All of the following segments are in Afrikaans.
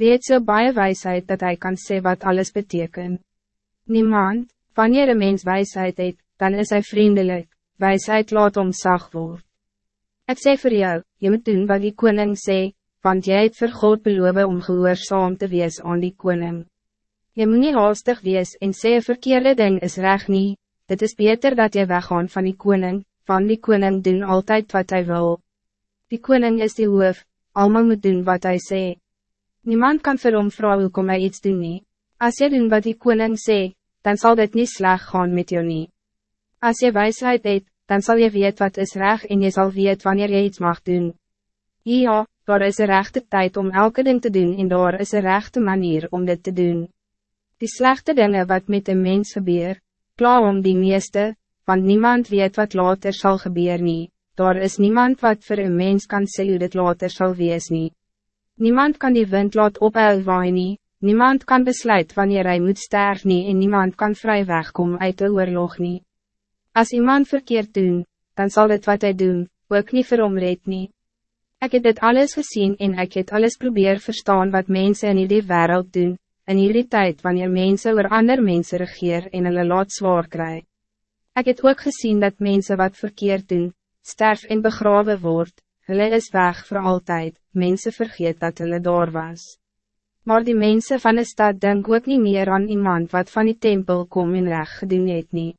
Wie het so baie wijsheid dat hij kan sê wat alles betekent? Niemand, wanneer een mens wijsheid het, dan is hij vriendelijk, wijsheid laat om zacht word. Ik sê voor jou, je moet doen wat die koning sê, want jy het vir God beloof om gehoorzaam te wees aan die koning. Je moet niet haastig wees en sê verkeerde ding is recht niet. dit is beter dat jy weggaan van die koning, van die koning doen altijd wat hij wil. Die koning is die hoof, allemaal moet doen wat hij zegt. Niemand kan vir hom vraag hoe kom hy iets doen nie. As jy doen wat die koning sê, dan zal dit niet sleg gaan met jou nie. As jy wijsheid het, dan zal je weet wat is recht en je zal weet wanneer je iets mag doen. Ja, daar is een rechte tijd om elke ding te doen en daar is een rechte manier om dit te doen. Die slechte dingen wat met een mens gebeur, klaar om die meeste, want niemand weet wat later zal gebeuren. nie, daar is niemand wat voor een mens kan sê hoe dit later zal wees nie. Niemand kan die wind laat ophel waai nie, niemand kan besluit wanneer hij moet sterven nie en niemand kan vrij wegkomen uit de oorlog nie. As iemand verkeerd doen, dan zal het wat hij doen, ook niet vir hom red nie. Ek het dit alles gezien en ik het alles probeer verstaan wat mensen in die wereld doen, in die tijd wanneer mensen oor ander mensen regeer en hulle laat zwaar kry. Ek het ook gezien dat mensen wat verkeerd doen, sterf en begraven wordt, Hulle is weg voor altijd, mensen vergeet dat hulle daar was. Maar die mensen van de stad denk ook niet meer aan iemand wat van die tempel kom en recht gedoen het nie.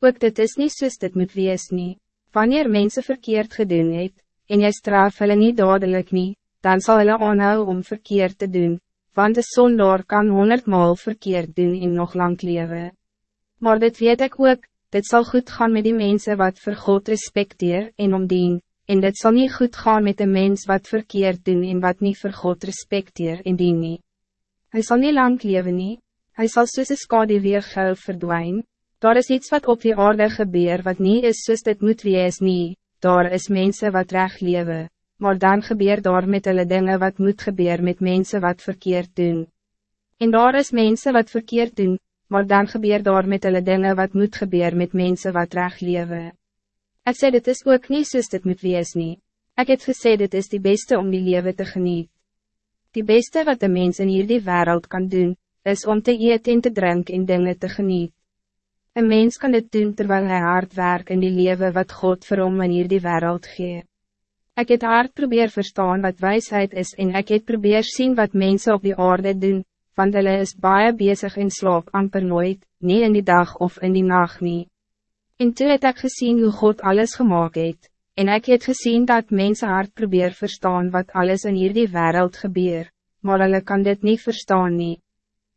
Ook dit is niet soos dit moet wees nie. Wanneer mensen verkeerd gedoen het, en jy straf hulle nie dadelijk nie, dan zal hulle aanhou om verkeerd te doen, want de zondaar kan honderdmaal verkeerd doen en nog lang leven. Maar dit weet ik ook, dit zal goed gaan met die mensen wat voor God respecteer en omdien, en dit zal niet goed gaan met de mens wat verkeerd doen en wat niet voor God respecteer en dien nie. Hy sal nie lang leven nie, hy sal soos een skade weer gauw verdwijn, daar is iets wat op die aarde gebeur wat niet is soos dit moet wees nie, daar is mensen wat recht leven, maar dan gebeur daar met hulle dinge wat moet gebeur met mensen wat verkeerd doen. En daar is mensen wat verkeerd doen, maar dan gebeur daar met hulle dinge wat moet gebeur met mensen wat recht leven. Ik zei dit is ook niet soos dit moet wees nie. Ek het gesê dit is die beste om die leven te genieten. Die beste wat de mens in hierdie wereld kan doen, is om te eten en te drinken en dingen te genieten. Een mens kan dit doen terwijl hij hard werkt in die leven wat God vir hom in hierdie wereld gee. Ek het hard probeer verstaan wat wijsheid is en ek het probeer zien wat mensen op die aarde doen, want hulle is baie bezig in slaap amper nooit, nie in die dag of in die nacht niet. En toe het ek gezien hoe God alles gemaakt het, en ik het gezien dat mensen hard probeer verstaan wat alles in hierdie wereld gebeur, maar hulle kan dit niet verstaan nie.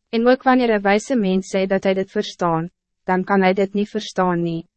En ook wanneer een wijze mens sê dat hij dit verstaan, dan kan hij dit niet verstaan nie.